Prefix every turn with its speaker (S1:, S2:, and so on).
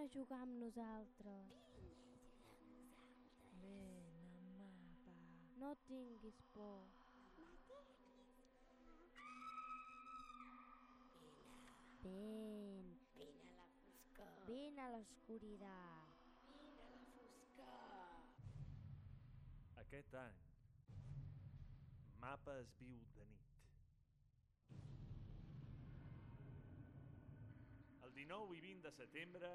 S1: a jugar amb nosaltres.
S2: Ven, mapa. va.
S1: No tinguis por. Ven.
S3: Vine a la foscor.
S1: Vine a l'oscuritat.
S3: Vine a la foscor.
S4: Aquest any, mapa es viu de nit. El 19 i 20 de setembre